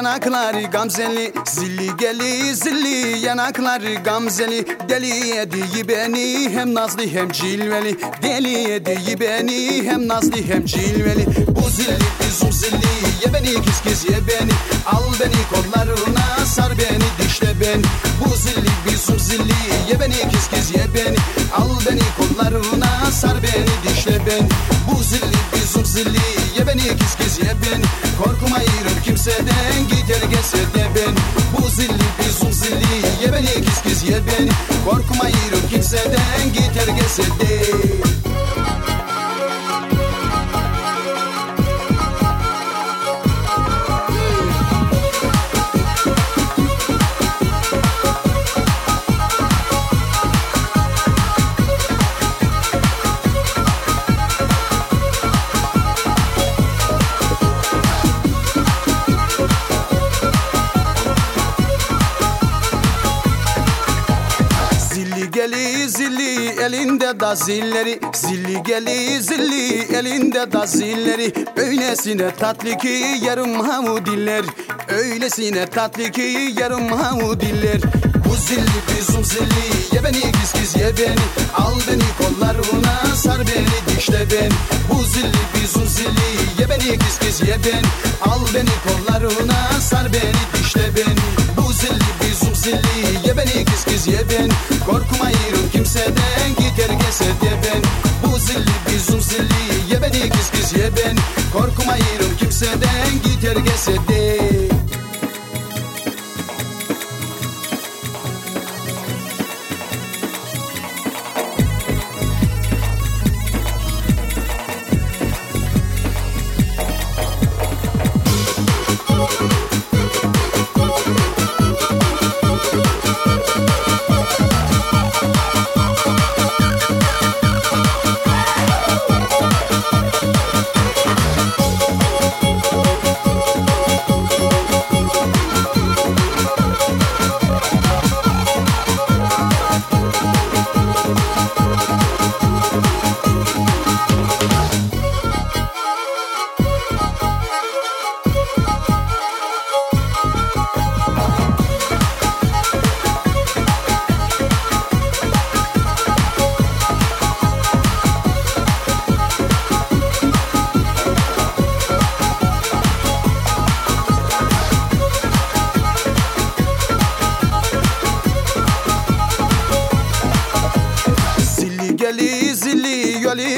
yanakları gamzeli Zilli geli zilli yanakları gamzeli. Deli ediyi beni hem nazlı hem cilveli. Deli ediyi beni hem nazlı hem cilveli. Bu zilli bizim zilli ye beni kis kis ye beni. Al beni kollarına sar beni dişle beni. Bu zilli bizim zilli ye beni kis kis ye beni. Al beni kollarına sar beni dişle beni. Bu zilli bizim zilli ye beni kis kis ye beni. Korkuma yürür kimseden gider gelse de ben. Bu zilli bizim zilli ye beni kis kis ye beni. Korkuma yürür kimseden gider gelse de Geli zilli elinde da zilleri. Zilli geli zilli elinde da zilleri. Öylesine tatlı ki yarım hamudiller Öylesine tatlı ki yarım hamudiller Bu zilli bizim zilli ye beni giz giz ye beni. Al beni kollarına sar beni dişle beni Bu zilli bizim zilli ye beni giz giz ye beni Al beni kollarına sar beni dişle beni Bu zilli bizim zilli ye giz ye beni Korkma yürüm kimseden gider gelse de ben Bu zilli bizim zilli ye beni giz giz ye beni Korkma yürüm kimseden gider gelse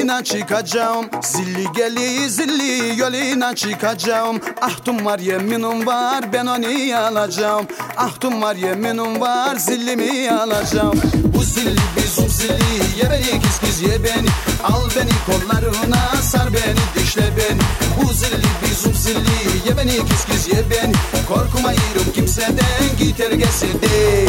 yoluna çıkacağım. Zilli geli zilli yoluna çıkacağım. Ahtım var yeminim var ben onu alacağım. Ahtım var yeminim var zillimi alacağım. Bu zilli bizim zilli ye beni kis kis ye beni. Al beni kollarına sar beni dişle beni. Bu zilli bizim zilli ye beni kis kis ye beni. Korkma yürüm kimseden gider gelse de